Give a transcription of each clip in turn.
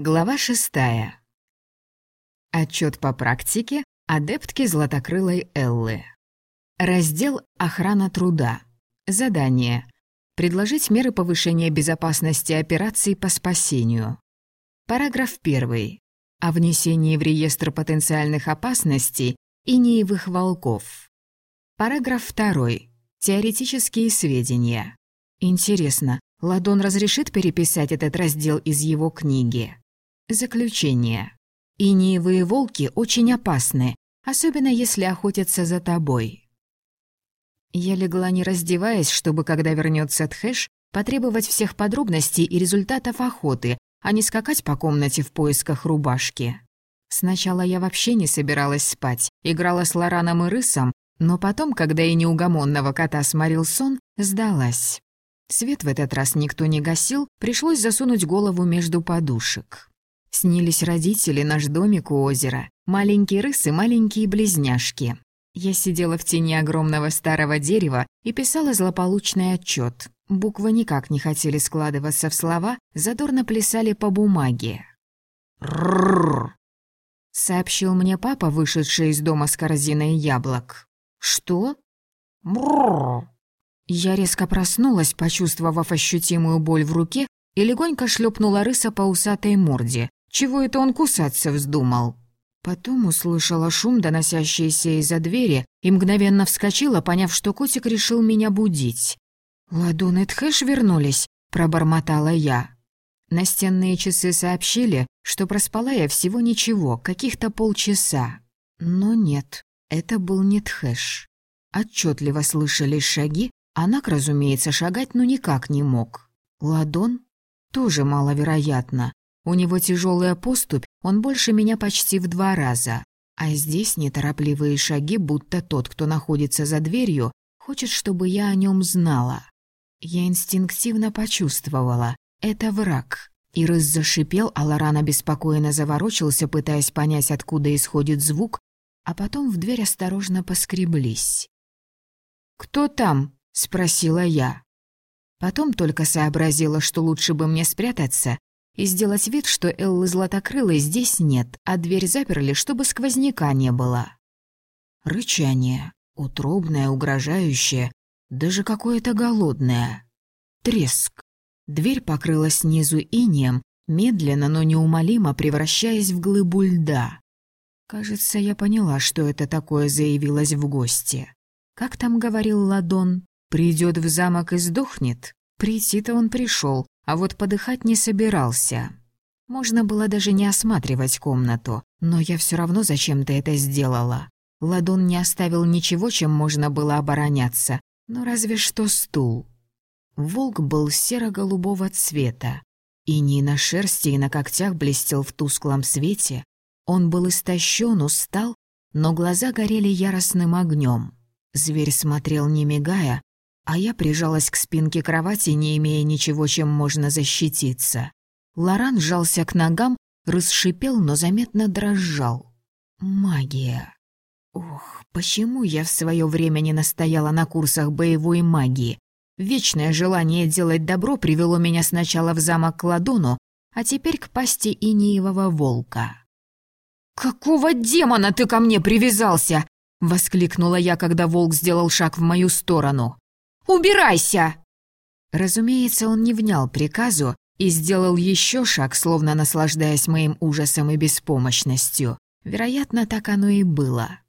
Глава шестая. Отчет по практике адептки Златокрылой Эллы. Раздел «Охрана труда». Задание. Предложить меры повышения безопасности операций по спасению. Параграф 1. О внесении в реестр потенциальных опасностей и неевых волков. Параграф 2. Теоретические сведения. Интересно, Ладон разрешит переписать этот раздел из его книги? Заключение. Иниевые волки очень опасны, особенно если охотятся за тобой. Я легла не раздеваясь, чтобы, когда вернется Тхэш, потребовать всех подробностей и результатов охоты, а не скакать по комнате в поисках рубашки. Сначала я вообще не собиралась спать, играла с Лораном и Рысом, но потом, когда и неугомонного кота сморил сон, сдалась. Свет в этот раз никто не гасил, пришлось засунуть голову между подушек. Снились родители, наш домик у озера, маленький рыс и маленькие близняшки. Я сидела в тени огромного старого дерева и писала злополучный отчет. Буквы никак не хотели складываться в слова, задорно плясали по бумаге. «Ррррр!» — сообщил мне папа, вышедший из дома с корзиной яблок. «Что?» «Мрррр!» Я резко проснулась, почувствовав ощутимую боль в руке, и легонько шлепнула рыса по усатой морде. Чего это он кусаться вздумал? Потом услышала шум, доносящийся из-за двери, и мгновенно вскочила, поняв, что котик решил меня будить. «Ладон и Тхэш вернулись», — пробормотала я. Настенные часы сообщили, что проспала я всего ничего, каких-то полчаса. Но нет, это был не Тхэш. Отчетливо слышались шаги, а Нак, разумеется, шагать ну никак не мог. Ладон? Тоже маловероятно. У него тяжелая поступь, он больше меня почти в два раза. А здесь неторопливые шаги, будто тот, кто находится за дверью, хочет, чтобы я о нем знала. Я инстинктивно почувствовала. Это враг. Ирыс зашипел, а Лоран обеспокоенно заворочился, пытаясь понять, откуда исходит звук, а потом в дверь осторожно поскреблись. «Кто там?» — спросила я. Потом только сообразила, что лучше бы мне спрятаться, и сделать вид, что Эллы Златокрылой здесь нет, а дверь заперли, чтобы сквозняка не было. Рычание, утробное, угрожающее, даже какое-то голодное. Треск. Дверь покрылась снизу инеем, медленно, но неумолимо превращаясь в глыбу льда. Кажется, я поняла, что это такое заявилось в гости. Как там говорил Ладон, придет в замок и сдохнет? Прийти-то он пришел, а вот подыхать не собирался. Можно было даже не осматривать комнату, но я все равно зачем-то это сделала. Ладон не оставил ничего, чем можно было обороняться, но разве что стул. Волк был серо-голубого цвета. и ни на шерсти и на когтях блестел в тусклом свете. Он был истощен, устал, но глаза горели яростным огнем. Зверь смотрел, не мигая, а я прижалась к спинке кровати, не имея ничего, чем можно защититься. Лоран сжался к ногам, расшипел, но заметно дрожал. Магия. Ох, почему я в свое время не настояла на курсах боевой магии? Вечное желание делать добро привело меня сначала в замок Ладону, а теперь к пасти Иниевого волка. «Какого демона ты ко мне привязался?» — воскликнула я, когда волк сделал шаг в мою сторону. Убирайся!» Разумеется, он не внял приказу и сделал еще шаг, словно наслаждаясь моим ужасом и беспомощностью. Вероятно, так оно и было.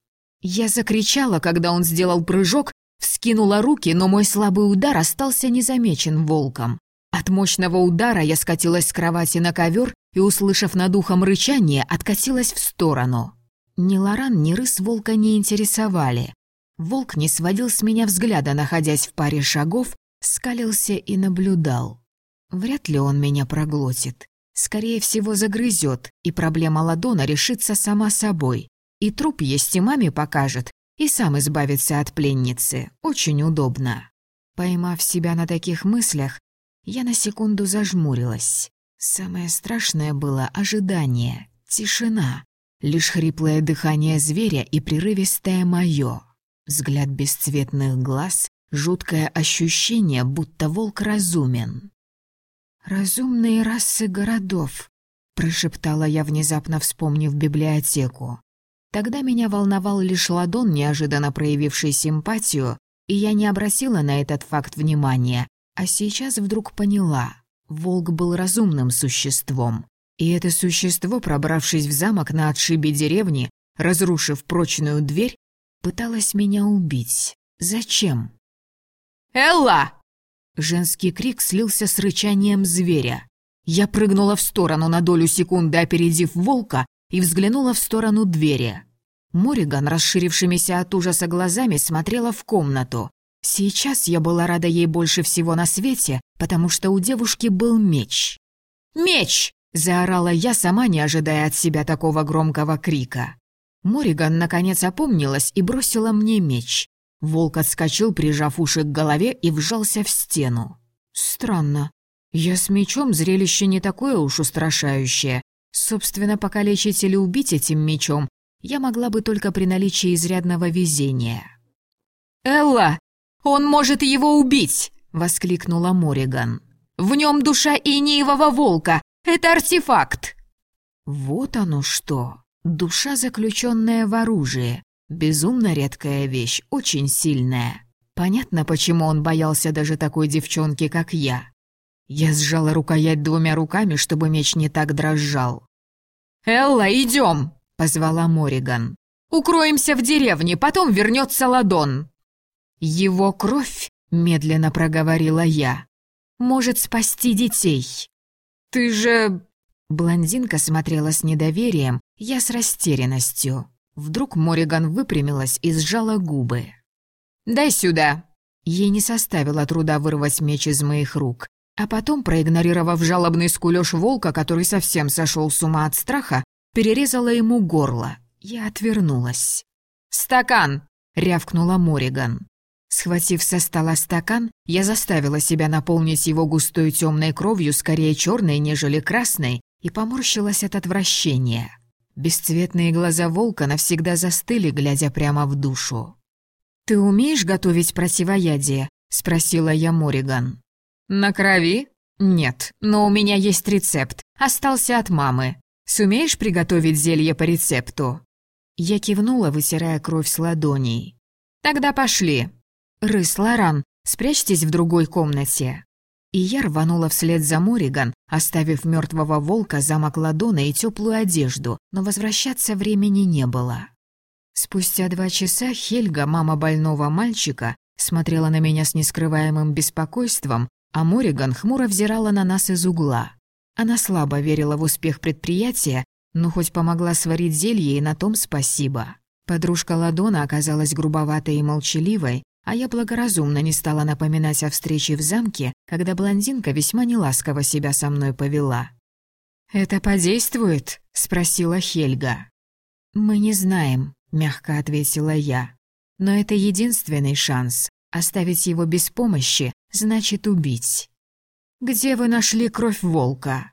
Я закричала, когда он сделал прыжок, вскинула руки, но мой слабый удар остался незамечен волком. От мощного удара я скатилась с кровати на ковер и, услышав над ухом рычание, откатилась в сторону. Ни Лоран, ни рыс волка не интересовали. Волк не сводил с меня взгляда, находясь в паре шагов, скалился и наблюдал. Вряд ли он меня проглотит. Скорее всего, загрызет, и проблема ладона решится сама собой. И труп есть и маме покажет, и сам избавится от пленницы. Очень удобно. Поймав себя на таких мыслях, я на секунду зажмурилась. Самое страшное было ожидание, тишина, лишь хриплое дыхание зверя и прерывистое моё. Взгляд бесцветных глаз, жуткое ощущение, будто волк разумен. «Разумные расы городов», — прошептала я, внезапно вспомнив библиотеку. Тогда меня волновал лишь ладон, неожиданно проявивший симпатию, и я не обратила на этот факт внимания, а сейчас вдруг поняла. Волк был разумным существом. И это существо, пробравшись в замок на отшибе деревни, разрушив прочную дверь, пыталось меня убить. Зачем? «Элла!» Женский крик слился с рычанием зверя. Я прыгнула в сторону на долю секунды, опередив волка, и взглянула в сторону двери. Мориган, расширившимися от ужаса глазами, смотрела в комнату. Сейчас я была рада ей больше всего на свете, потому что у девушки был меч. «Меч!» – заорала я, сама не ожидая от себя такого громкого крика. Мориган наконец опомнилась и бросила мне меч. Волк отскочил, прижав уши к голове, и вжался в стену. Странно. Я с мечом зрелище не такое уж устрашающее. Собственно, покалечить или убить этим мечом я могла бы только при наличии изрядного везения. «Элла, он может его убить!» — воскликнула Мориган. «В нем душа иниевого волка! Это артефакт!» «Вот оно что! Душа, заключенная в оружие. Безумно редкая вещь, очень сильная. Понятно, почему он боялся даже такой девчонки, как я. Я сжала рукоять двумя руками, чтобы меч не так дрожал. «Элла, идем!» — позвала Мориган. «Укроемся в деревне, потом вернется Ладон». «Его кровь», — медленно проговорила я, — «может спасти детей». «Ты же...» Блондинка смотрела с недоверием, я с растерянностью. Вдруг Мориган выпрямилась и сжала губы. «Дай сюда!» Ей не составило труда вырвать меч из моих рук, а потом, проигнорировав жалобный скулёж волка, который совсем сошел с ума от страха, перерезала ему горло. Я отвернулась. «Стакан!» — рявкнула Мориган. Схватив со стола стакан, я заставила себя наполнить его густой темной кровью, скорее черной, нежели красной, и поморщилась от отвращения. Бесцветные глаза волка навсегда застыли, глядя прямо в душу. «Ты умеешь готовить противоядие?» — спросила я Мориган. «На крови? Нет, но у меня есть рецепт. Остался от мамы. Сумеешь приготовить зелье по рецепту?» Я кивнула, вытирая кровь с ладоней. «Тогда пошли. Рыс, Лоран, спрячьтесь в другой комнате». И я рванула вслед за Мориган, оставив мертвого волка, замок ладона и теплую одежду, но возвращаться времени не было. Спустя два часа Хельга, мама больного мальчика, смотрела на меня с нескрываемым беспокойством, а Мориган хмуро взирала на нас из угла. Она слабо верила в успех предприятия, но хоть помогла сварить зелье, и на том спасибо. Подружка Ладона оказалась грубоватой и молчаливой, а я благоразумно не стала напоминать о встрече в замке, когда блондинка весьма неласково себя со мной повела. «Это подействует?» — спросила Хельга. «Мы не знаем», — мягко ответила я. «Но это единственный шанс. Оставить его без помощи значит убить». «Где вы нашли кровь волка?»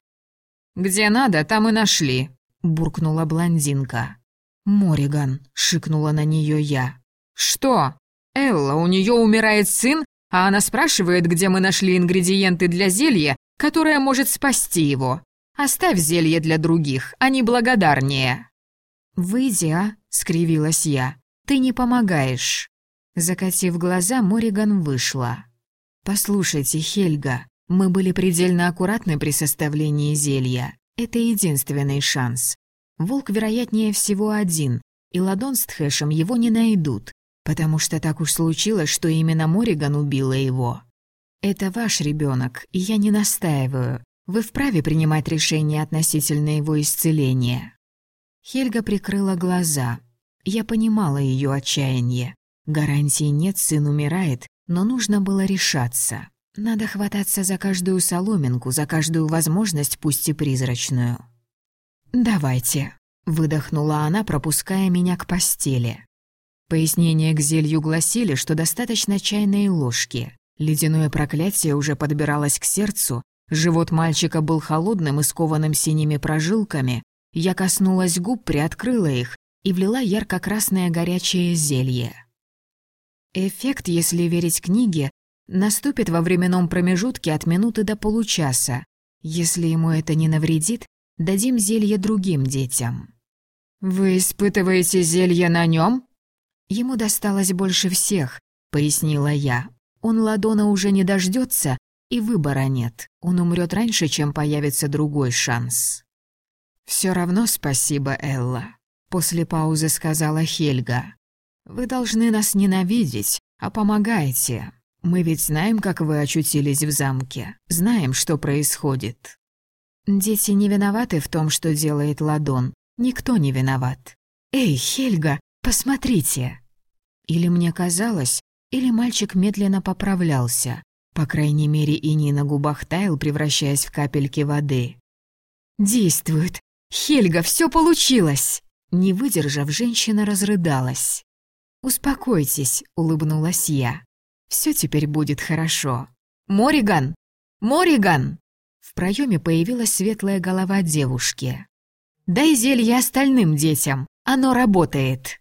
«Где надо, там и нашли», — буркнула блондинка. «Мориган», — шикнула на нее я. «Что?» Элла, у нее умирает сын, а она спрашивает, где мы нашли ингредиенты для зелья, которое может спасти его. Оставь зелье для других, они благодарнее». «Выйди, а?» — скривилась я. «Ты не помогаешь». Закатив глаза, Мориган вышла. «Послушайте, Хельга, мы были предельно аккуратны при составлении зелья. Это единственный шанс. Волк, вероятнее всего, один, и Ладон с Тхэшем его не найдут. Потому что так уж случилось, что именно Мориган убила его. Это ваш ребенок, и я не настаиваю. Вы вправе принимать решение относительно его исцеления. Хельга прикрыла глаза. Я понимала ее отчаяние. Гарантии нет, сын умирает, но нужно было решаться. Надо хвататься за каждую соломинку, за каждую возможность, пусть и призрачную. «Давайте», — выдохнула она, пропуская меня к постели. Пояснения к зелью гласили, что достаточно чайной ложки. Ледяное проклятие уже подбиралось к сердцу, живот мальчика был холодным и скованным синими прожилками. Я коснулась губ, приоткрыла их и влила ярко-красное горячее зелье. Эффект, если верить книге, наступит во временном промежутке от минуты до получаса. Если ему это не навредит, Дадим зелье другим детям». «Вы испытываете зелье на нем? «Ему досталось больше всех», — пояснила я. «Он Ладона уже не дождется, и выбора нет. Он умрет раньше, чем появится другой шанс». Все равно спасибо, Элла», — после паузы сказала Хельга. «Вы должны нас ненавидеть, а помогаете. Мы ведь знаем, как вы очутились в замке, знаем, что происходит». «Дети не виноваты в том, что делает Ладон. Никто не виноват. Эй, Хельга, посмотрите!» Или мне казалось, или мальчик медленно поправлялся. По крайней мере, и на губах таял, превращаясь в капельки воды. «Действует! Хельга, все получилось!» Не выдержав, женщина разрыдалась. «Успокойтесь», — улыбнулась я. Все теперь будет хорошо. Мориган! Мориган!» В проеме появилась светлая голова девушки. «Дай зелье остальным детям, оно работает!»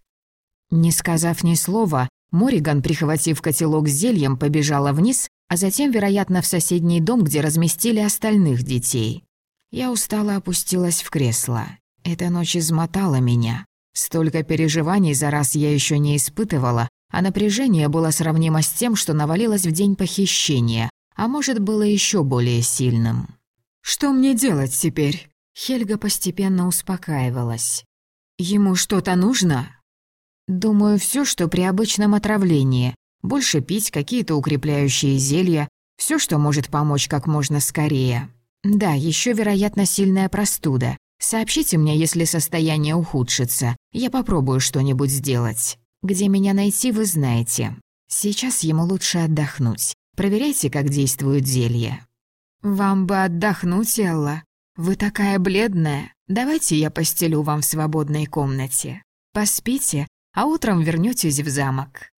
Не сказав ни слова, Мориган, прихватив котелок с зельем, побежала вниз, а затем, вероятно, в соседний дом, где разместили остальных детей. Я устало опустилась в кресло. Эта ночь измотала меня. Столько переживаний за раз я еще не испытывала, а напряжение было сравнимо с тем, что навалилось в день похищения, а может, было еще более сильным. «Что мне делать теперь?» Хельга постепенно успокаивалась. «Ему что-то нужно?» «Думаю, все, что при обычном отравлении. Больше пить, какие-то укрепляющие зелья, все, что может помочь как можно скорее. Да, еще, вероятно, сильная простуда. Сообщите мне, если состояние ухудшится. Я попробую что-нибудь сделать». Где меня найти, вы знаете. Сейчас ему лучше отдохнуть. Проверяйте, как действует зелье. Вам бы отдохнуть, Элла. Вы такая бледная. Давайте я постелю вам в свободной комнате. Поспите, а утром вернётесь в замок.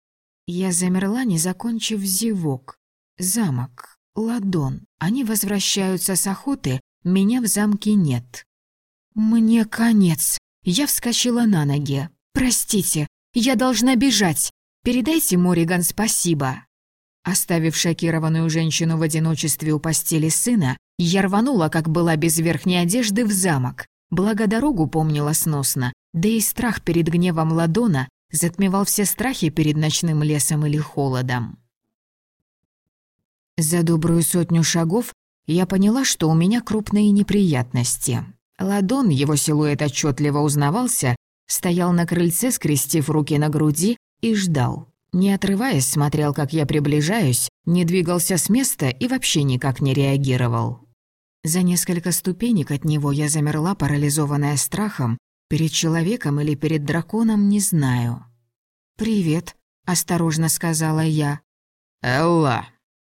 Я замерла, не закончив зевок. Замок, ладон. Они возвращаются с охоты, меня в замке нет. Мне конец. Я вскочила на ноги. Простите, я должна бежать. Передайте Мориган спасибо». Оставив шокированную женщину в одиночестве у постели сына, я рванула, как была без верхней одежды, в замок. Благо дорогу помнила сносно, да и страх перед гневом Ладона затмевал все страхи перед ночным лесом или холодом. За добрую сотню шагов я поняла, что у меня крупные неприятности. Ладон, его силуэт отчетливо узнавался, Стоял на крыльце, скрестив руки на груди, и ждал. Не отрываясь, смотрел, как я приближаюсь, не двигался с места и вообще никак не реагировал. За несколько ступенек от него я замерла, парализованная страхом, перед человеком или перед драконом, не знаю. «Привет», — осторожно сказала я. «Элла».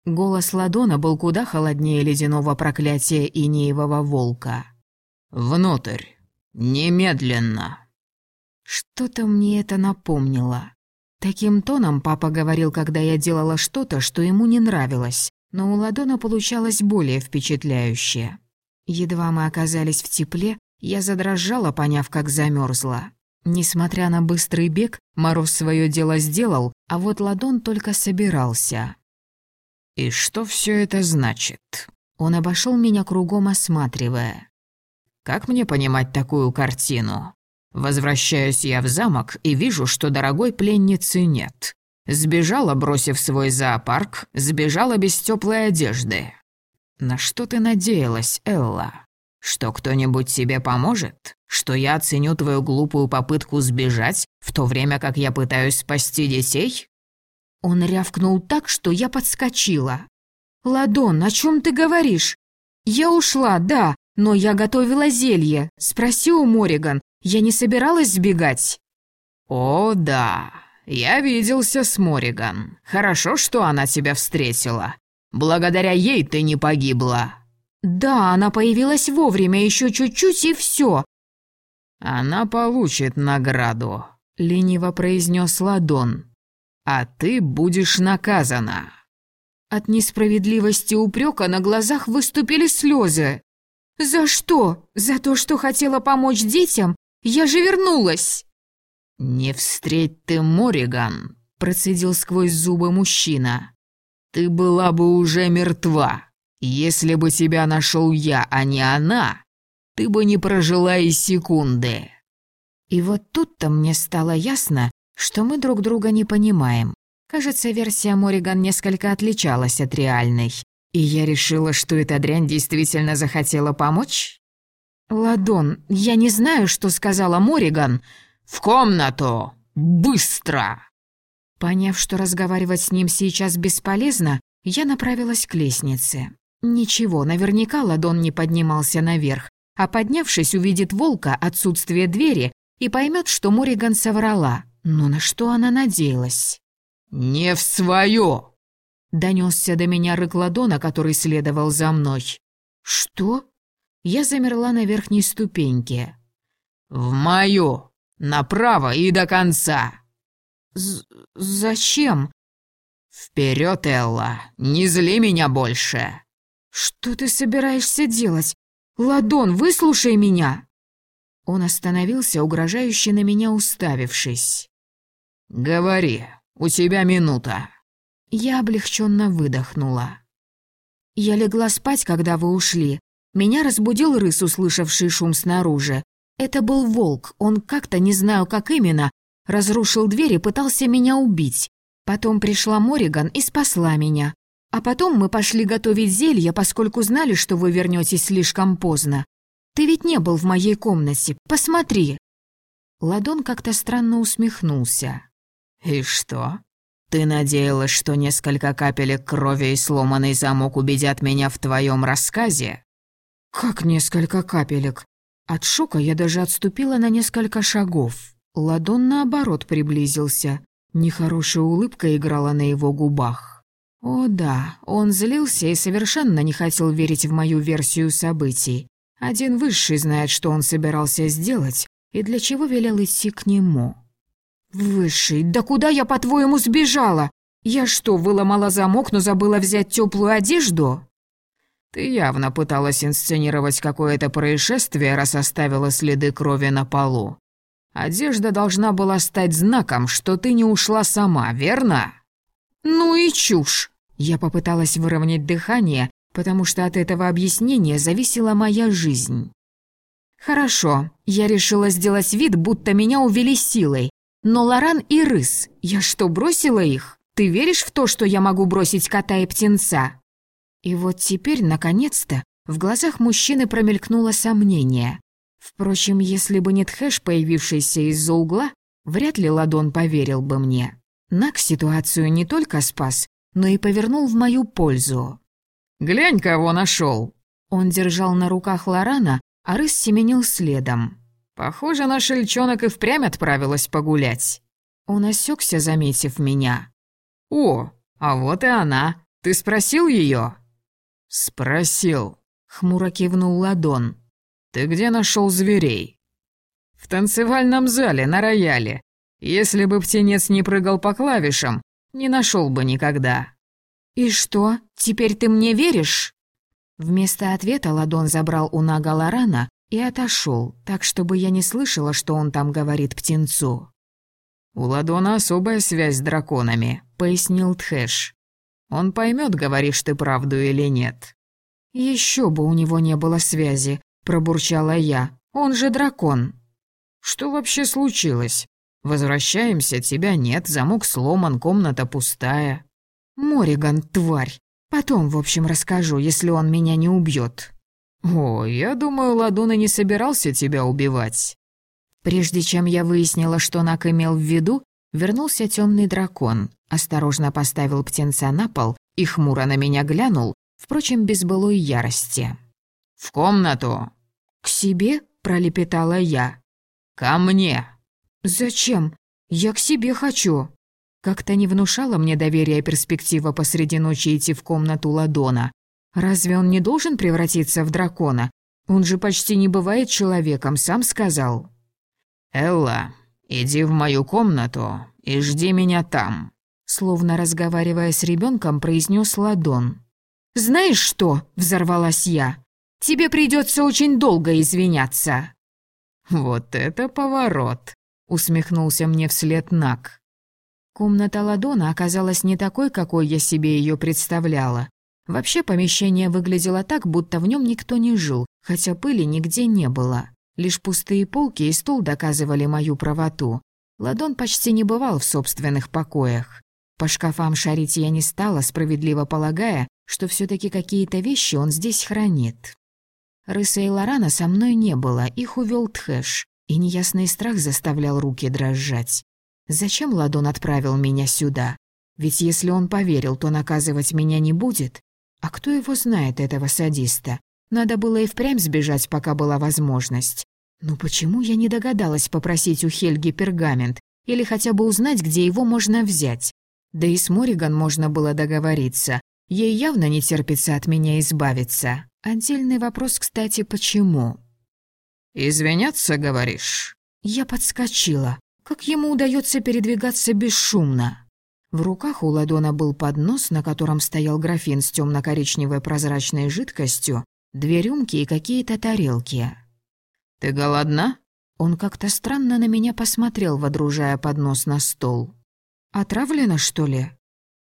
Голос Ладона был куда холоднее ледяного проклятия инеевого волка. «Внутрь. Немедленно». Что-то мне это напомнило. Таким тоном папа говорил, когда я делала что-то, что ему не нравилось, но у Ладона получалось более впечатляюще. Едва мы оказались в тепле, я задрожала, поняв, как замерзла. Несмотря на быстрый бег, Мороз свое дело сделал, а вот Ладон только собирался. «И что все это значит?» Он обошел меня кругом, осматривая. «Как мне понимать такую картину?» Возвращаюсь я в замок и вижу, что дорогой пленницы нет. Сбежала, бросив свой зоопарк, сбежала без теплой одежды. На что ты надеялась, Элла? Что кто-нибудь тебе поможет? Что я оценю твою глупую попытку сбежать, в то время как я пытаюсь спасти детей? Он рявкнул так, что я подскочила. «Ладон, о чем ты говоришь? Я ушла, да, но я готовила зелье. Спроси у Мориган, я не собиралась сбегать». «О, да. Я виделся с Мориган. Хорошо, что она тебя встретила. Благодаря ей ты не погибла». «Да, она появилась вовремя, еще чуть-чуть и все. «Она получит награду», — лениво произнес Ладон. «А ты будешь наказана». От несправедливости упрека на глазах выступили слезы. «За что? За то, что хотела помочь детям я же вернулась!» «Не встреть ты Мориган!» — процедил сквозь зубы мужчина. «Ты была бы уже мертва. Если бы тебя нашел я, а не она, ты бы не прожила и секунды». И вот тут-то мне стало ясно, что мы друг друга не понимаем. Кажется, версия Мориган несколько отличалась от реальной. И я решила, что эта дрянь действительно захотела помочь? «Ладон, я не знаю, что сказала Мориган. В комнату! Быстро!» Поняв, что разговаривать с ним сейчас бесполезно, я направилась к лестнице. Ничего, наверняка Ладон не поднимался наверх, а поднявшись, увидит волка, отсутствие двери и поймет, что Мориган соврала. Но на что она надеялась? «Не в свое!» Донесся до меня рык Ладона, который следовал за мной. «Что?» Я замерла на верхней ступеньке. «В мою! Направо и до конца!» З «Зачем?» «Вперед, Элла! Не зли меня больше!» «Что ты собираешься делать? Ладон, выслушай меня!» Он остановился, угрожающе на меня уставившись. «Говори, у тебя минута». Я облегченно выдохнула. Я легла спать, когда вы ушли. Меня разбудил рыс, услышавший шум снаружи. Это был волк, он как-то, не знаю как именно, разрушил дверь и пытался меня убить. Потом пришла Мориган и спасла меня. А потом мы пошли готовить зелье, поскольку знали, что вы вернетесь слишком поздно. Ты ведь не был в моей комнате, посмотри!» Ладон как-то странно усмехнулся. «И что? Ты надеялась, что несколько капелек крови и сломанный замок убедят меня в твоем рассказе?» «Как несколько капелек?» От шока я даже отступила на несколько шагов. Ладон, наоборот, приблизился. Нехорошая улыбка играла на его губах. О да, он злился и совершенно не хотел верить в мою версию событий. Один высший знает, что он собирался сделать и для чего велел идти к нему. «Высший, да куда я, по-твоему, сбежала? Я что, выломала замок, но забыла взять теплую одежду?» «Ты явно пыталась инсценировать какое-то происшествие, раз оставила следы крови на полу. Одежда должна была стать знаком, что ты не ушла сама, верно?» «Ну и чушь!» Я попыталась выровнять дыхание, потому что от этого объяснения зависела моя жизнь. «Хорошо, я решила сделать вид, будто меня увели силой, но Лоран и Рыс, я что, бросила их? Ты веришь в то, что я могу бросить кота и птенца?» И вот теперь, наконец-то, в глазах мужчины промелькнуло сомнение. Впрочем, если бы не Тхэш, появившийся из-за угла, вряд ли Ладон поверил бы мне. Нак ситуацию не только спас, но и повернул в мою пользу. «Глянь, кого нашел!» Он держал на руках Лорана, а рыс семенил следом. Похоже, наша льчонок и впрямь отправилась погулять. Он осекся, заметив меня. «О, а вот и она. Ты спросил ее? «Спросил», — хмуро кивнул Ладон. «Ты где нашел зверей?» «В танцевальном зале, на рояле. Если бы птенец не прыгал по клавишам, не нашел бы никогда». «И что, теперь ты мне веришь?» Вместо ответа Ладон забрал у Нага Лорана и отошел, так чтобы я не слышала, что он там говорит птенцу. «У Ладона особая связь с драконами», — пояснил Тхэш. «Он поймет, говоришь ты правду или нет». Еще бы у него не было связи», — пробурчала я. «Он же дракон». «Что вообще случилось? Возвращаемся, тебя нет, замок сломан, комната пустая». «Мориган, тварь. Потом, в общем, расскажу, если он меня не убьет. «О, я думаю, Ладуна не собирался тебя убивать». Прежде чем я выяснила, что Нак имел в виду, вернулся темный дракон, осторожно поставил птенца на пол и хмуро на меня глянул, впрочем, без былой ярости. «В комнату!» «К себе?» — пролепетала я. «Ко мне!» «Зачем? Я к себе хочу!» Как-то не внушала мне доверия перспектива посреди ночи идти в комнату Ладона. Разве он не должен превратиться в дракона? Он же почти не бывает человеком, сам сказал. «Элла, иди в мою комнату и жди меня там», словно разговаривая с ребенком, произнес Ладон. «Знаешь что?» – взорвалась я. «Тебе придется очень долго извиняться». «Вот это поворот!» – усмехнулся мне вслед Нак. Комната Ладона оказалась не такой, какой я себе ее представляла. Вообще помещение выглядело так, будто в нем никто не жил, хотя пыли нигде не было. Лишь пустые полки и стол доказывали мою правоту. Ладон почти не бывал в собственных покоях. По шкафам шарить я не стала, справедливо полагая, что все таки какие-то вещи он здесь хранит. Рыса и Лорана со мной не было, их увел Тхэш, и неясный страх заставлял руки дрожать. Зачем Ладон отправил меня сюда? Ведь если он поверил, то наказывать меня не будет. А кто его знает, этого садиста? Надо было и впрямь сбежать, пока была возможность. Но почему я не догадалась попросить у Хельги пергамент или хотя бы узнать, где его можно взять? Да и с Мориган можно было договориться. Ей явно не терпится от меня избавиться. Отдельный вопрос, кстати, почему? «Извиняться, говоришь?» Я подскочила. Как ему удается передвигаться бесшумно? В руках у Ладона был поднос, на котором стоял графин с темно-коричневой прозрачной жидкостью, две рюмки и какие-то тарелки. «Ты голодна?» Он как-то странно на меня посмотрел, водружая поднос на стол. «Отравлено, что ли?»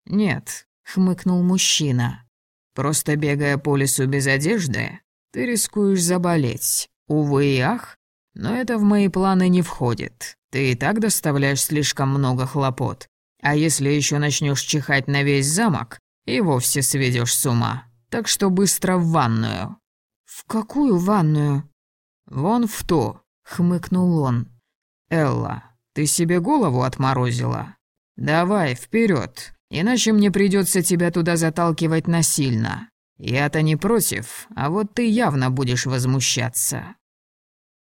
«Нет», — хмыкнул мужчина. «Просто бегая по лесу без одежды, ты рискуешь заболеть. Увы и ах, но это в мои планы не входит. Ты и так доставляешь слишком много хлопот. А если еще начнешь чихать на весь замок, и вовсе сведешь с ума. Так что быстро в ванную». «В какую ванную?» «Вон в ту», — хмыкнул он. «Элла, ты себе голову отморозила? Давай, вперед, иначе мне придется тебя туда заталкивать насильно. Я-то не против, а вот ты явно будешь возмущаться».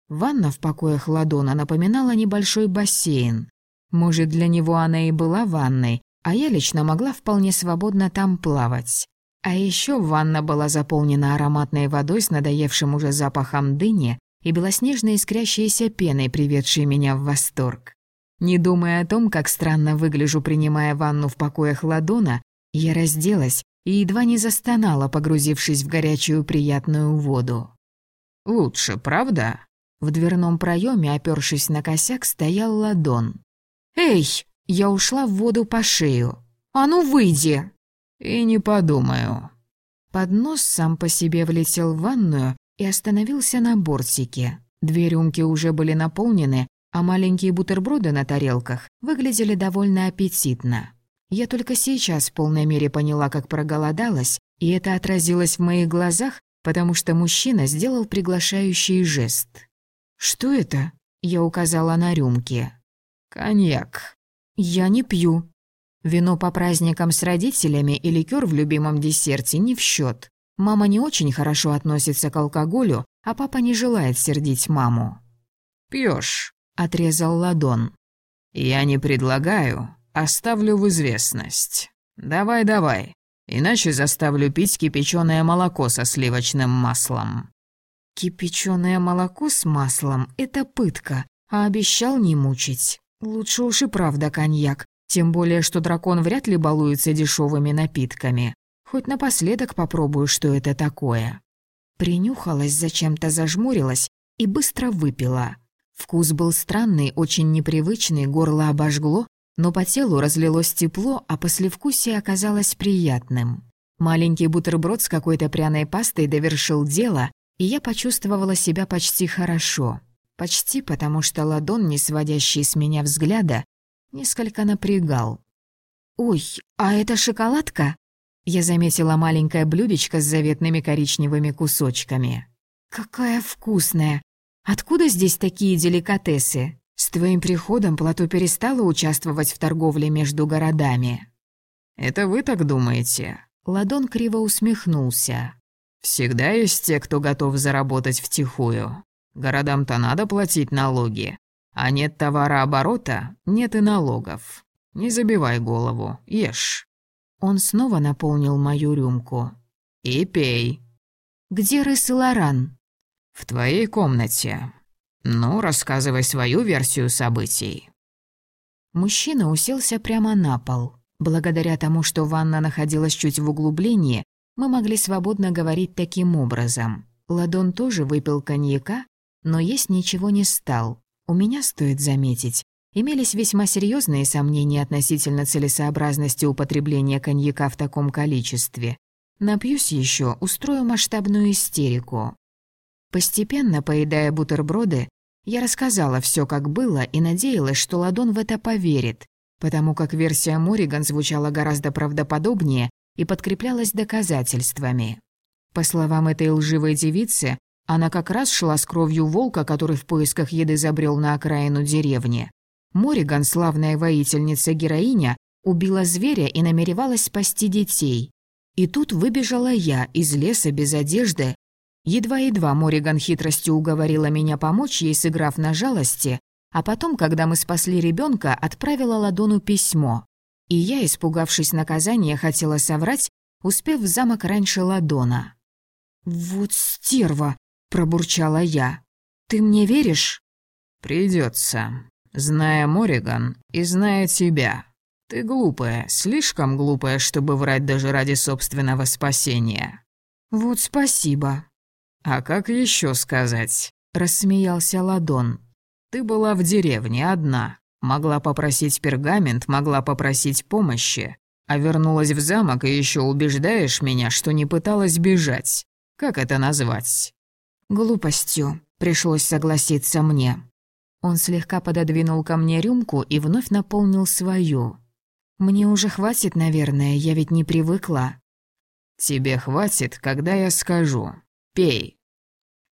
Ванна в покоях Ладона напоминала небольшой бассейн. Может, для него она и была ванной, а я лично могла вполне свободно там плавать. А еще ванна была заполнена ароматной водой с надоевшим уже запахом дыни и белоснежной искрящейся пеной, приведшей меня в восторг. Не думая о том, как странно выгляжу, принимая ванну в покоях Ладона, я разделась и едва не застонала, погрузившись в горячую приятную воду. «Лучше, правда?» В дверном проеме, опёршись на косяк, стоял ладон. «Эй!» Я ушла в воду по шею. «А ну, выйди!» «И не подумаю». Поднос сам по себе влетел в ванную и остановился на бортике. Две рюмки уже были наполнены, а маленькие бутерброды на тарелках выглядели довольно аппетитно. Я только сейчас в полной мере поняла, как проголодалась, и это отразилось в моих глазах, потому что мужчина сделал приглашающий жест. «Что это?» — я указала на рюмки. «Коньяк». «Я не пью». Вино по праздникам с родителями и ликер в любимом десерте не в счет. Мама не очень хорошо относится к алкоголю, а папа не желает сердить маму. Пьешь, отрезал Ладон. «Я не предлагаю, оставлю в известность. Давай-давай, иначе заставлю пить кипяченое молоко со сливочным маслом». Кипяченое молоко с маслом — это пытка, а обещал не мучить. Лучше уж и правда коньяк, тем более, что дракон вряд ли балуется дешевыми напитками. Хоть напоследок попробую, что это такое. Принюхалась, зачем-то зажмурилась и быстро выпила. Вкус был странный, очень непривычный, горло обожгло, но по телу разлилось тепло, а послевкусие оказалось приятным. Маленький бутерброд с какой-то пряной пастой довершил дело, и я почувствовала себя почти хорошо. Почти потому, что ладон, не сводящий с меня взгляда, несколько напрягал. «Ой, а это шоколадка?» Я заметила маленькое блюдечко с заветными коричневыми кусочками. «Какая вкусная! Откуда здесь такие деликатесы? С твоим приходом Плато перестала участвовать в торговле между городами». «Это вы так думаете?» Ладон криво усмехнулся. Всегда есть те, кто готов заработать втихую. Городам-то надо платить налоги. А нет товарооборота, нет и налогов. Не забивай голову, ешь». Он снова наполнил мою рюмку. «И пей». «Где Рыс и Лоран?» «В твоей комнате. Ну, рассказывай свою версию событий». Мужчина уселся прямо на пол. Благодаря тому, что ванна находилась чуть в углублении, мы могли свободно говорить таким образом. Ладон тоже выпил коньяка, но есть ничего не стал. У меня, стоит заметить, имелись весьма серьезные сомнения относительно целесообразности употребления коньяка в таком количестве. Напьюсь еще, устрою масштабную истерику. Постепенно, поедая бутерброды, я рассказала все, как было, и надеялась, что Ладон в это поверит, потому как версия Мориган звучала гораздо правдоподобнее и подкреплялась доказательствами. По словам этой лживой девицы, она как раз шла с кровью волка, который в поисках еды забрел на окраину деревни. Мориган, славная воительница-героиня, убила зверя и намеревалась спасти детей. И тут выбежала я из леса без одежды. Едва-едва Мориган хитростью уговорила меня помочь ей, сыграв на жалости, а потом, когда мы спасли ребенка, отправила Ладону письмо. И я, испугавшись наказания, хотела соврать, успев в замок раньше Ладона. «Вот стерва!» — пробурчала я. «Ты мне веришь?» Придется, зная Мориган и зная тебя. Ты глупая, слишком глупая, чтобы врать даже ради собственного спасения. Вот спасибо. А как еще сказать? Рассмеялся Ладон. Ты была в деревне одна. Могла попросить пергамент, могла попросить помощи. А вернулась в замок и еще убеждаешь меня, что не пыталась бежать. Как это назвать? Глупостью. Пришлось согласиться мне. Он слегка пододвинул ко мне рюмку и вновь наполнил свою. «Мне уже хватит, наверное, я ведь не привыкла». «Тебе хватит, когда я скажу. Пей».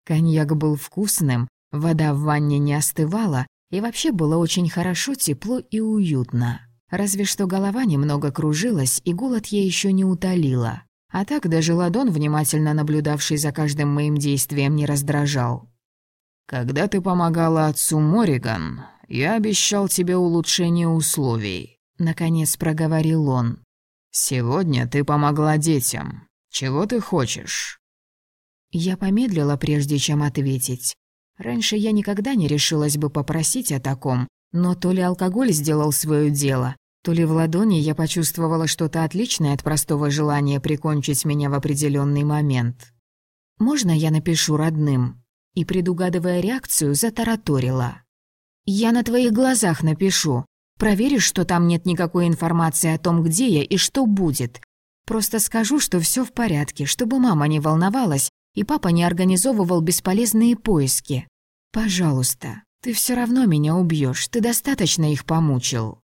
Коньяк был вкусным, вода в ванне не остывала, и вообще было очень хорошо, тепло и уютно. Разве что голова немного кружилась, и голод ей еще не утолила. А так даже Ладон, внимательно наблюдавший за каждым моим действием, не раздражал. «Когда ты помогала отцу Мориган, я обещал тебе улучшение условий. Наконец проговорил он. «Сегодня ты помогла детям. Чего ты хочешь?» Я помедлила, прежде чем ответить. Раньше я никогда не решилась бы попросить о таком, но то ли алкоголь сделал свое дело, то ли в ладони я почувствовала что-то отличное от простого желания прикончить меня в определенный момент. «Можно я напишу родным?» И, предугадывая реакцию, затараторила. «Я на твоих глазах напишу. Проверишь, что там нет никакой информации о том, где я и что будет. Просто скажу, что все в порядке, чтобы мама не волновалась и папа не организовывал бесполезные поиски. Пожалуйста, ты все равно меня убьешь, ты достаточно их помучил».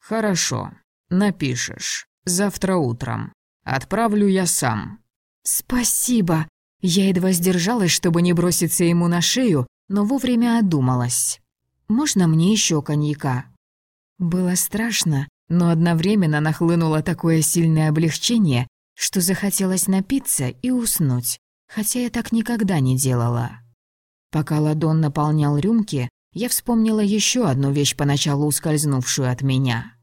«Хорошо, напишешь. Завтра утром. Отправлю я сам». «Спасибо». Я едва сдержалась, чтобы не броситься ему на шею, но вовремя одумалась. «Можно мне еще коньяка?» Было страшно, но одновременно нахлынуло такое сильное облегчение, что захотелось напиться и уснуть, хотя я так никогда не делала. Пока Ладон наполнял рюмки, я вспомнила еще одну вещь, поначалу ускользнувшую от меня.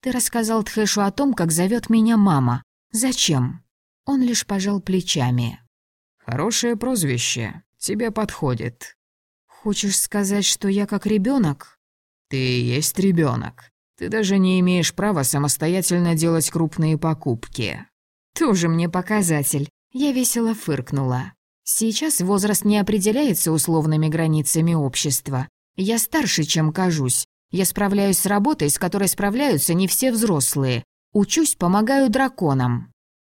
«Ты рассказал Тхэшу о том, как зовет меня мама. Зачем?» Он лишь пожал плечами. «Хорошее прозвище. Тебе подходит». «Хочешь сказать, что я как ребенок? Ты есть ребенок. Ты даже не имеешь права самостоятельно делать крупные покупки. Тоже мне показатель. Я весело фыркнула. Сейчас возраст не определяется условными границами общества. Я старше, чем кажусь. Я справляюсь с работой, с которой справляются не все взрослые. Учусь, помогаю драконам.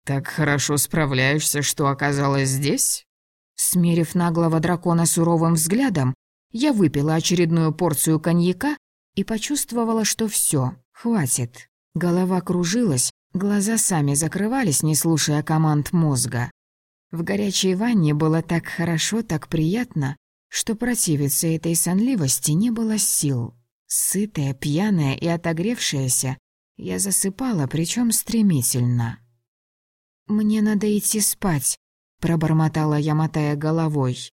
Так хорошо справляешься, что оказалась здесь? Смерив наглого дракона суровым взглядом, я выпила очередную порцию коньяка и почувствовала, что все, хватит. Голова кружилась, глаза сами закрывались, не слушая команд мозга. В горячей ванне было так хорошо, так приятно, что противиться этой сонливости не было сил. Сытая, пьяная и отогревшаяся, я засыпала, причем стремительно. «Мне надо идти спать», — пробормотала я, мотая головой.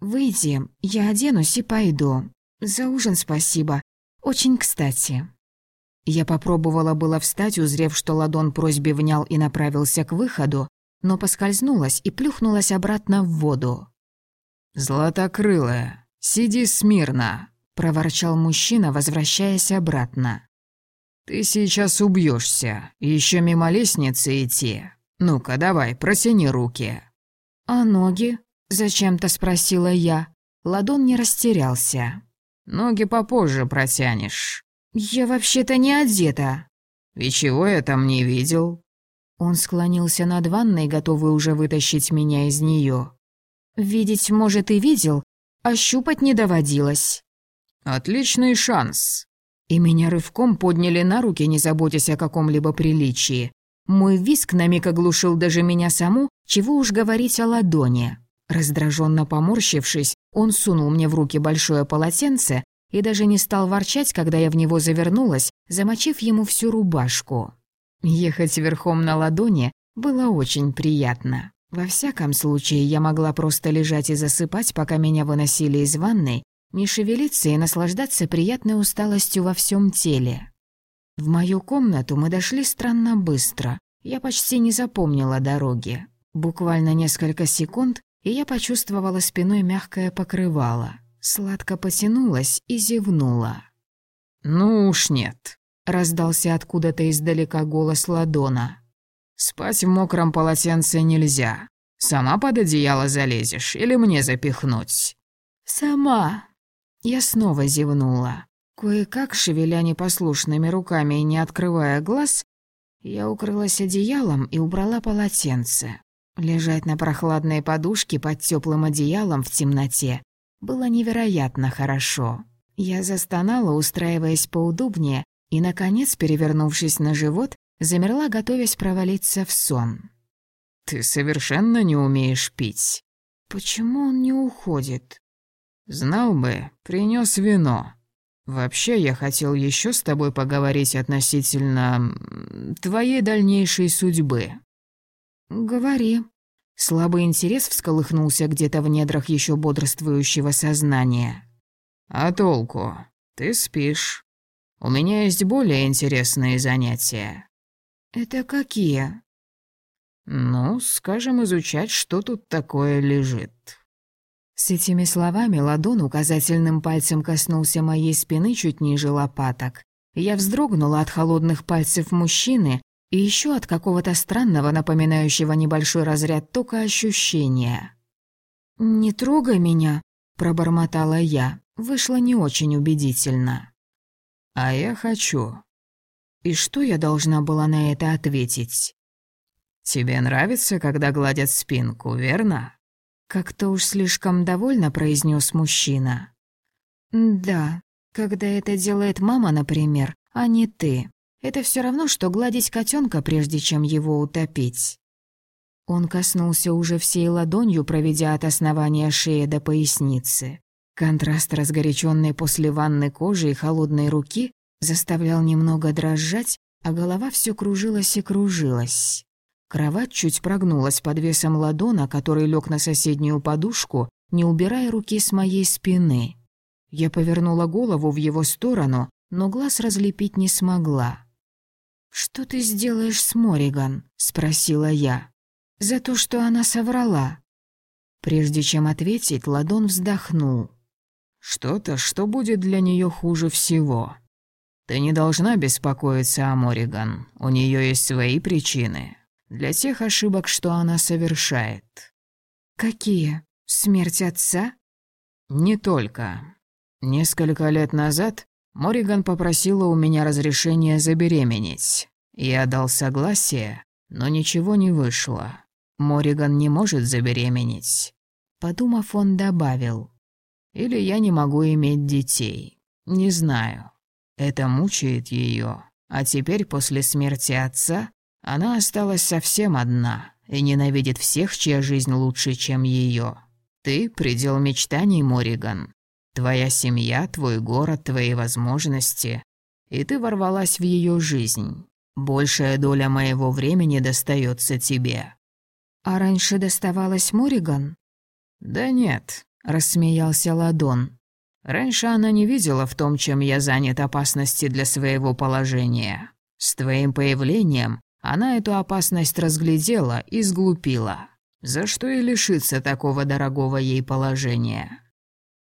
«Выйди, я оденусь и пойду. За ужин спасибо. Очень кстати». Я попробовала было встать, узрев, что ладон просьбе внял и направился к выходу, но поскользнулась и плюхнулась обратно в воду. «Златокрылая, сиди смирно», — проворчал мужчина, возвращаясь обратно. «Ты сейчас убьешься, еще мимо лестницы идти. Ну-ка, давай, протяни руки». «А ноги?» Зачем-то спросила я. Ладон не растерялся. «Ноги попозже протянешь». «Я вообще-то не одета». «И чего я там не видел?» Он склонился над ванной, готовый уже вытащить меня из нее. Видеть, может, и видел, а щупать не доводилось. Отличный шанс. И меня рывком подняли на руки, не заботясь о каком-либо приличии. Мой виск на миг оглушил даже меня саму, чего уж говорить о ладони. Раздраженно поморщившись, он сунул мне в руки большое полотенце и даже не стал ворчать, когда я в него завернулась, замочив ему всю рубашку. Ехать верхом на ладони было очень приятно. Во всяком случае, я могла просто лежать и засыпать, пока меня выносили из ванной, не шевелиться и наслаждаться приятной усталостью во всем теле. В мою комнату мы дошли странно быстро. Я почти не запомнила дороги. Буквально несколько секунд, и я почувствовала спиной мягкое покрывало. Сладко потянулась и зевнула. «Ну уж нет», — раздался откуда-то издалека голос Ладона. «Спать в мокром полотенце нельзя. Сама под одеяло залезешь или мне запихнуть?» «Сама». Я снова зевнула. Кое-как, шевеля непослушными руками и не открывая глаз, я укрылась одеялом и убрала полотенце. Лежать на прохладной подушке под теплым одеялом в темноте было невероятно хорошо. Я застонала, устраиваясь поудобнее, и, наконец, перевернувшись на живот, замерла, готовясь провалиться в сон. «Ты совершенно не умеешь пить». «Почему он не уходит?» «Знал бы, принес вино. Вообще, я хотел еще с тобой поговорить относительно твоей дальнейшей судьбы». «Говори». Слабый интерес всколыхнулся где-то в недрах еще бодрствующего сознания. «А толку? Ты спишь. У меня есть более интересные занятия». «Это какие?» «Ну, скажем, изучать, что тут такое лежит». С этими словами ладон указательным пальцем коснулся моей спины чуть ниже лопаток. Я вздрогнула от холодных пальцев мужчины, и еще от какого-то странного, напоминающего небольшой разряд тока ощущения. «Не трогай меня», — пробормотала я. Вышло не очень убедительно. «А я хочу». И что я должна была на это ответить? «Тебе нравится, когда гладят спинку, верно?» Как-то уж слишком довольно произнес мужчина. «Да, когда это делает мама, например, а не ты. Это все равно, что гладить котенка, прежде чем его утопить. Он коснулся уже всей ладонью, проведя от основания шеи до поясницы. Контраст разгоряченной после ванны кожи и холодной руки заставлял немного дрожать, а голова все кружилась и кружилась. Кровать чуть прогнулась под весом ладона, который лег на соседнюю подушку, не убирая руки с моей спины. Я повернула голову в его сторону, но глаз разлепить не смогла. «Что ты сделаешь с Мориган?» — спросила я. «За то, что она соврала». Прежде чем ответить, Ладон вздохнул. «Что-то, что будет для нее хуже всего. Ты не должна беспокоиться о Мориган. У нее есть свои причины. Для тех ошибок, что она совершает». «Какие? Смерть отца?» «Не только. Несколько лет назад Мориган попросила у меня разрешения забеременеть. Я дал согласие, но ничего не вышло. Мориган не может забеременеть. Подумав, он добавил. Или я не могу иметь детей. Не знаю. Это мучает ее. А теперь, после смерти отца, она осталась совсем одна и ненавидит всех, чья жизнь лучше, чем ее. Ты — предел мечтаний, Мориган. Твоя семья, твой город, твои возможности. И ты ворвалась в ее жизнь. Большая доля моего времени достается тебе». «А раньше доставалась Мориган?» «Да нет», — рассмеялся Ладон. «Раньше она не видела в том, чем я занят опасности для своего положения. С твоим появлением она эту опасность разглядела и сглупила. За что и лишиться такого дорогого ей положения?»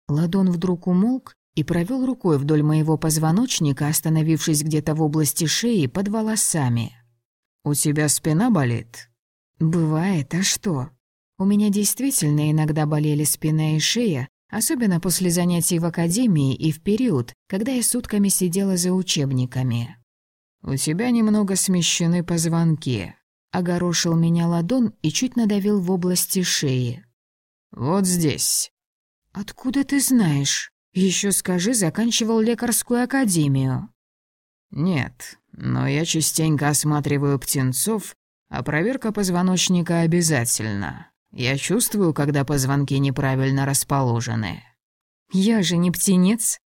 Ладон вдруг умолк и провел рукой вдоль моего позвоночника, остановившись где-то в области шеи под волосами. «У тебя спина болит?» «Бывает, а что? У меня действительно иногда болели спина и шея, особенно после занятий в академии и в период, когда я сутками сидела за учебниками». «У тебя немного смещены позвонки», — огорошил меня ладон и чуть надавил в области шеи. «Вот здесь». «Откуда ты знаешь? Еще скажи, заканчивал лекарскую академию». «Нет, но я частенько осматриваю птенцов, а проверка позвоночника обязательна. Я чувствую, когда позвонки неправильно расположены». «Я же не птенец».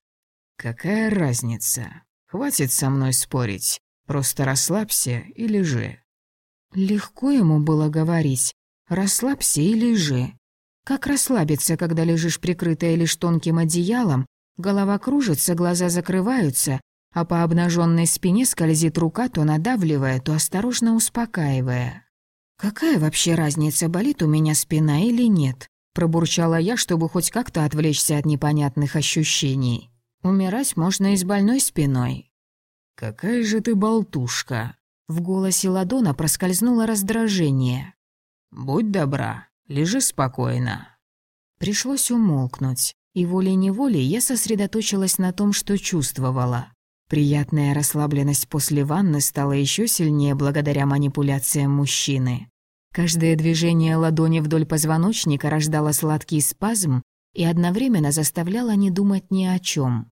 «Какая разница? Хватит со мной спорить. Просто расслабься и лежи». Легко ему было говорить «расслабься и лежи». Как расслабиться, когда лежишь прикрытая лишь тонким одеялом, голова кружится, глаза закрываются, а по обнаженной спине скользит рука, то надавливая, то осторожно успокаивая. «Какая вообще разница, болит у меня спина или нет?» Пробурчала я, чтобы хоть как-то отвлечься от непонятных ощущений. Умирать можно и с больной спиной. «Какая же ты болтушка!» В голосе Ладона проскользнуло раздражение. «Будь добра, лежи спокойно». Пришлось умолкнуть, и волей-неволей я сосредоточилась на том, что чувствовала. Приятная расслабленность после ванны стала еще сильнее благодаря манипуляциям мужчины. Каждое движение ладони вдоль позвоночника рождало сладкий спазм и одновременно заставляло не думать ни о чем.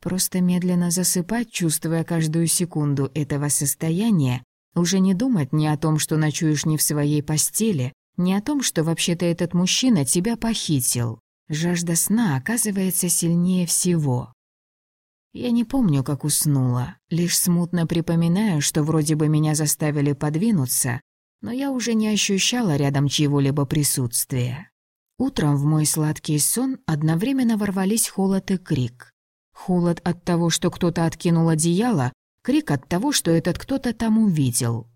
Просто медленно засыпать, чувствуя каждую секунду этого состояния, уже не думать ни о том, что ночуешь не в своей постели, ни о том, что вообще-то этот мужчина тебя похитил. Жажда сна оказывается сильнее всего. Я не помню, как уснула, лишь смутно припоминаю, что вроде бы меня заставили подвинуться, но я уже не ощущала рядом чьего-либо присутствия. Утром в мой сладкий сон одновременно ворвались холод и крик. Холод от того, что кто-то откинул одеяло, крик от того, что этот кто-то там увидел.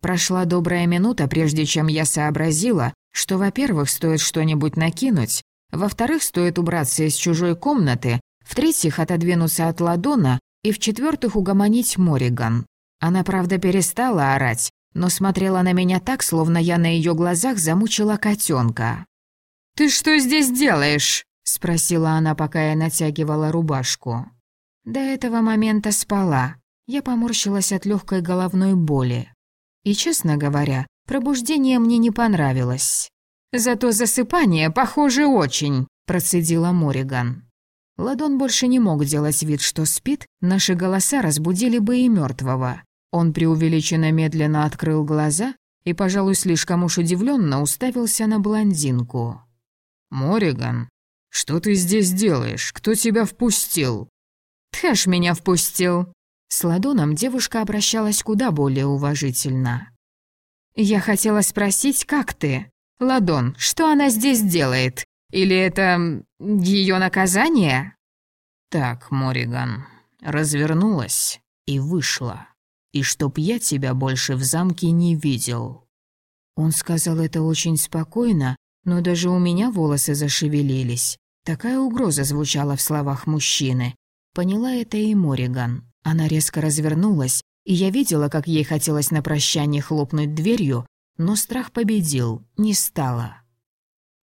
Прошла добрая минута, прежде чем я сообразила, что, во-первых, стоит что-нибудь накинуть, во-вторых, стоит убраться из чужой комнаты, в-третьих, отодвинуться от ладона и, в-четвертых, угомонить Мориган. Она, правда, перестала орать, но смотрела на меня так, словно я на ее глазах замучила котенка. «Ты что здесь делаешь?» — спросила она, пока я натягивала рубашку. До этого момента спала. Я поморщилась от легкой головной боли. И, честно говоря, пробуждение мне не понравилось. «Зато засыпание, похоже, очень», — процедила Мориган. Ладон больше не мог делать вид, что спит, наши голоса разбудили бы и мертвого. Он преувеличенно медленно открыл глаза и, пожалуй, слишком уж удивленно уставился на блондинку. «Мориган, что ты здесь делаешь? Кто тебя впустил?» «Тэш меня впустил». С Ладоном девушка обращалась куда более уважительно. «Я хотела спросить, как ты? Ладон, что она здесь делает? Или это ее наказание?» «Так, Мориган, развернулась и вышла. И чтоб я тебя больше в замке не видел». Он сказал это очень спокойно, но даже у меня волосы зашевелились. Такая угроза звучала в словах мужчины. Поняла это и Мориган. Она резко развернулась, и я видела, как ей хотелось на прощание хлопнуть дверью, но страх победил, не стало.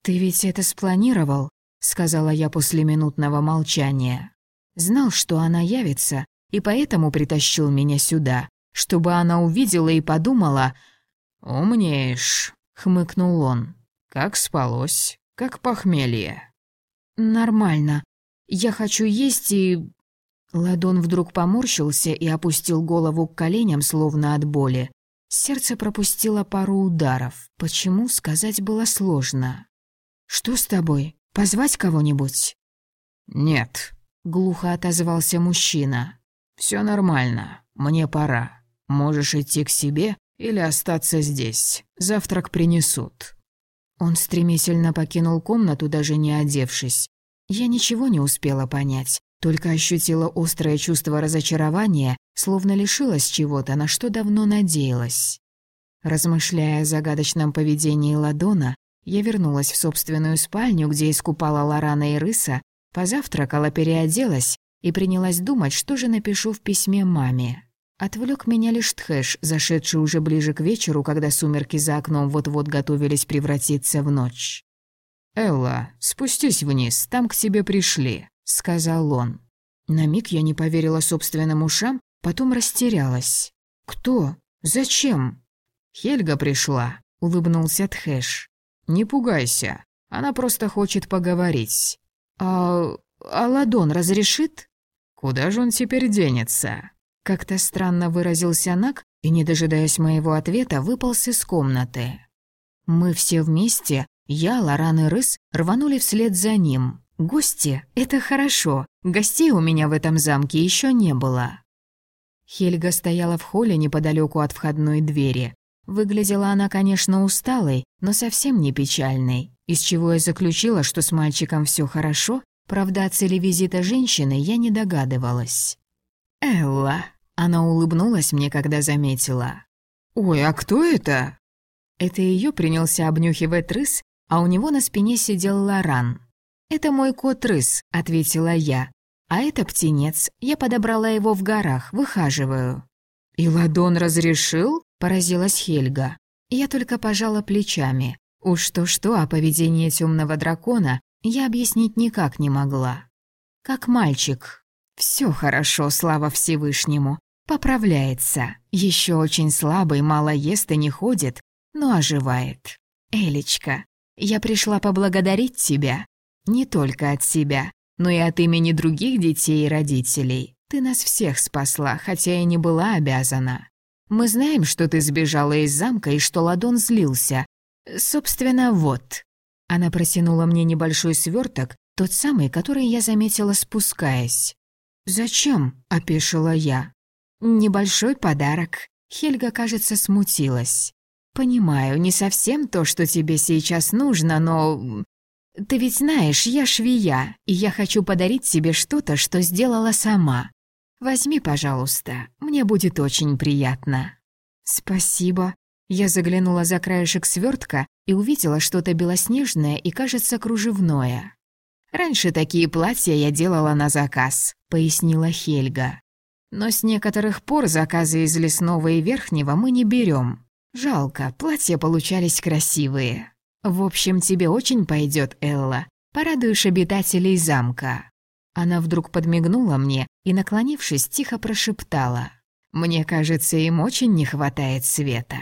«Ты ведь это спланировал?» — сказала я после минутного молчания. «Знал, что она явится, и поэтому притащил меня сюда, чтобы она увидела и подумала...» «Умнеешь», — хмыкнул он. «Как спалось? Как похмелье?» «Нормально. Я хочу есть и...» Ладон вдруг поморщился и опустил голову к коленям, словно от боли. Сердце пропустило пару ударов. Почему, сказать было сложно. «Что с тобой? Позвать кого-нибудь?» «Нет», — глухо отозвался мужчина. «Всё нормально. Мне пора. Можешь идти к себе или остаться здесь. Завтрак принесут». Он стремительно покинул комнату, даже не одевшись. Я ничего не успела понять, только ощутила острое чувство разочарования, словно лишилась чего-то, на что давно надеялась. Размышляя о загадочном поведении Ладона, я вернулась в собственную спальню, где искупала Лорана и Рыса, позавтракала, переоделась и принялась думать, что же напишу в письме маме. Отвлек меня лишь Тхэш, зашедший уже ближе к вечеру, когда сумерки за окном вот-вот готовились превратиться в ночь. «Элла, спустись вниз, там к тебе пришли», — сказал он. На миг я не поверила собственным ушам, потом растерялась. «Кто? Зачем?» «Хельга пришла», — улыбнулся Тхэш. «Не пугайся. Она просто хочет поговорить». «А... а ладон разрешит?» «Куда же он теперь денется?» Как-то странно выразился Нак и, не дожидаясь моего ответа, выполз из комнаты. Мы все вместе, я, Лоран и Рыс, рванули вслед за ним. Гости — это хорошо, гостей у меня в этом замке еще не было. Хельга стояла в холле неподалеку от входной двери. Выглядела она, конечно, усталой, но совсем не печальной, из чего я заключила, что с мальчиком все хорошо, правда, о цели визита женщины я не догадывалась. «Элла», — она улыбнулась мне, когда заметила. «Ой, а кто это?» Это ее принялся обнюхивать рыс, а у него на спине сидел Лоран. «Это мой кот рыс», — ответила я. «А это птенец. Я подобрала его в горах, выхаживаю». «И Ладон разрешил?» — поразилась Хельга. Я только пожала плечами. Уж то-что, а поведение темного дракона я объяснить никак не могла. Как мальчик. Все хорошо, слава Всевышнему. Поправляется. Еще очень слабый, мало ест и не ходит, но оживает. Элечка, я пришла поблагодарить тебя. Не только от себя, но и от имени других детей и родителей. Ты нас всех спасла, хотя и не была обязана. Мы знаем, что ты сбежала из замка и что Ладон злился. Собственно, вот». Она протянула мне небольшой сверток, тот самый, который я заметила, спускаясь. «Зачем?» – опешила я. «Небольшой подарок». Хельга, кажется, смутилась. «Понимаю, не совсем то, что тебе сейчас нужно, но... Ты ведь знаешь, я швея, и я хочу подарить тебе что-то, что сделала сама. Возьми, пожалуйста, мне будет очень приятно». «Спасибо». Я заглянула за краешек свертка и увидела что-то белоснежное и, кажется, кружевное. «Раньше такие платья я делала на заказ», — пояснила Хельга. «Но с некоторых пор заказы из лесного и верхнего мы не берем. Жалко, платья получались красивые. В общем, тебе очень пойдет, Элла. Порадуешь обитателей замка». Она вдруг подмигнула мне и, наклонившись, тихо прошептала. «Мне кажется, им очень не хватает света».